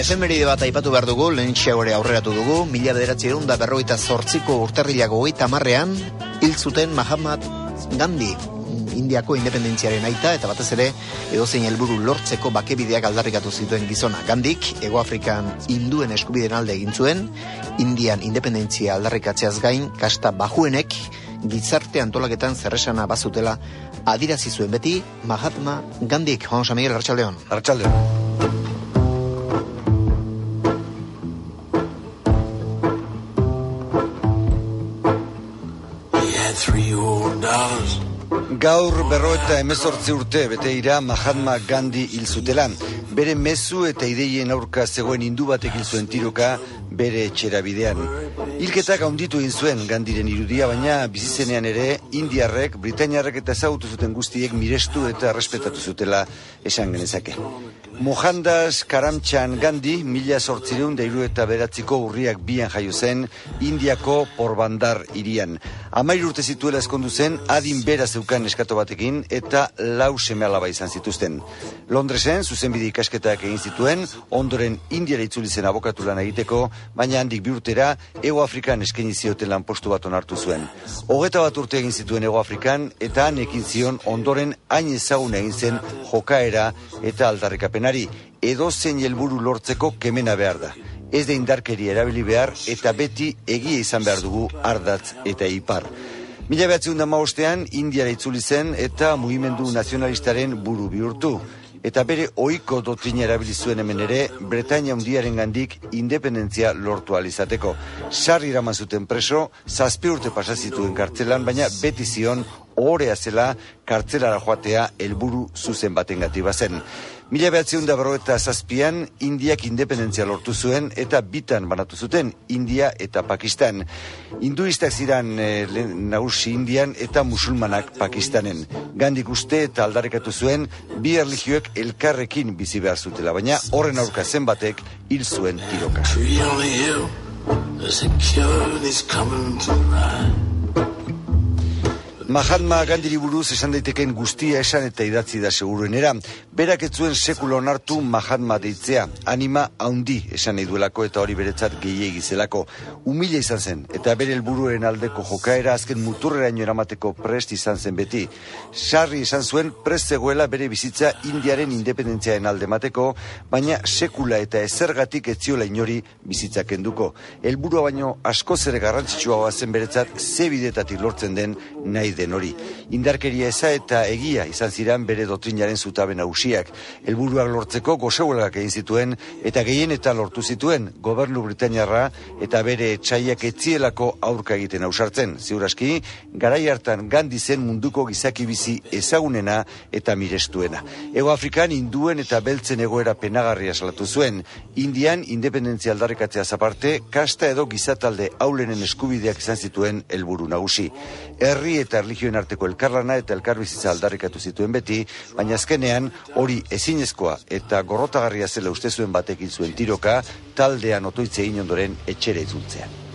efemeride bat aipatu behar dugu, lehen gore aurreratu dugu, mila bederatzi egun da berroita zortziko urtarrilago goita marrean, hil zuten Mahatma Gandhi, Indiako independentziaren aita, eta batez ere, edozein helburu lortzeko bakebideak aldarrikatu zituen gizona. Gandik, Ego Afrikan induen eskubiden alde egin zuen, Indian independentzia aldarrikatzeaz gain, kasta bajuenek, gizarte antolaketan zerresana bazutela adirazi zuen beti Mahatma Gandik. Juan Samir, Arratxaldeon. Arratxaldeon. Gaur berro eta emezortzi urte bete ira Mahatma Gandhi hil zutela. Bere mezu eta ideien aurka zegoen hindu batek hil zuen tiroka bere etxera bidean. Hilketak haunditu egin zuen Gandiren irudia, baina bizizenean ere Indiarrek, Britainiarrek eta ezagutu zuten guztiek mirestu eta respetatu zutela esan genezake. Mohandas Karamchan Gandhi, mila sortzireun deiru eta beratziko urriak bian jaio zen, Indiako porbandar irian. Amair urte zituela eskondu zen, adin bera zeukan eskato batekin, eta lau seme alaba izan zituzten. Londresen, zuzenbide ikasketak egin zituen, ondoren Indiara itzuli zen abokatu lan egiteko, baina handik bi urtera, Ego Afrikan eskaini zioten lan postu bat onartu zuen. Hogeta bat urte egin zituen Ego Afrikan, eta han ekin zion ondoren hain ezagun egin zen jokaera eta aldarrikapena edo zein helburu lortzeko kemena behar da. Ez da indarkeri erabili behar eta beti egia izan behar dugu ardatz eta ipar. Mila behatzen da maostean, Indiara itzuli zen eta mugimendu nazionalistaren buru bihurtu. Eta bere ohiko dotrina erabili zuen hemen ere, Bretaña undiaren gandik independentzia lortu alizateko. Sarri iraman zuten preso, zazpi urte pasazituen kartzelan, baina beti zion, ohorea zela kartzelara joatea helburu zuzen baten gati bazen. Mila behatzeun da eta zazpian, Indiak independentzia lortu zuen eta bitan banatu zuten, India eta Pakistan. Hinduistak ziran e, nagusi Indian eta musulmanak Pakistanen. Gandik uste eta aldarrekatu zuen, bi erligioek elkarrekin bizi behar zutela, baina horren aurka zenbatek hil zuen tiroka. Mahatma Gandhi buruz esan daiteken guztia esan eta idatzi da seguruenera. Berak ez zuen sekulo onartu Mahatma deitzea. Anima haundi esan nahi duelako eta hori beretzat gehiegi zelako. Humila izan zen eta bere helburuen aldeko jokaera azken muturreraino eramateko prest izan zen beti. Sarri izan zuen prest zegoela bere bizitza Indiaren independentziaen alde mateko, baina sekula eta ezergatik etziola inori bizitzak enduko. Helburua baino asko zere garrantzitsua zen beretzat ze bidetatik lortzen den nahi den hori. Indarkeria eza eta egia izan ziran bere dotrinaren zutabe nagusiak. Helburuak lortzeko gozeuelak egin zituen eta gehien eta lortu zituen gobernu Britainiarra eta bere etxaiak etzielako aurka egiten ausartzen. Ziuraski, garai hartan gandi zen munduko gizaki bizi ezagunena eta mirestuena. Ego Afrikan induen eta beltzen egoera penagarria salatu zuen. Indian, independentzia aldarrekatzea zaparte, kasta edo gizatalde aulenen eskubideak izan zituen helburu nagusi. Herri eta erlijioen arteko elkarlana eta elkarbizitza aldarrikatu zituen beti, baina azkenean hori ezinezkoa eta gorrotagarria zela uste zuen batekin zuen tiroka, taldean otoitze ondoren etxere itzultzean.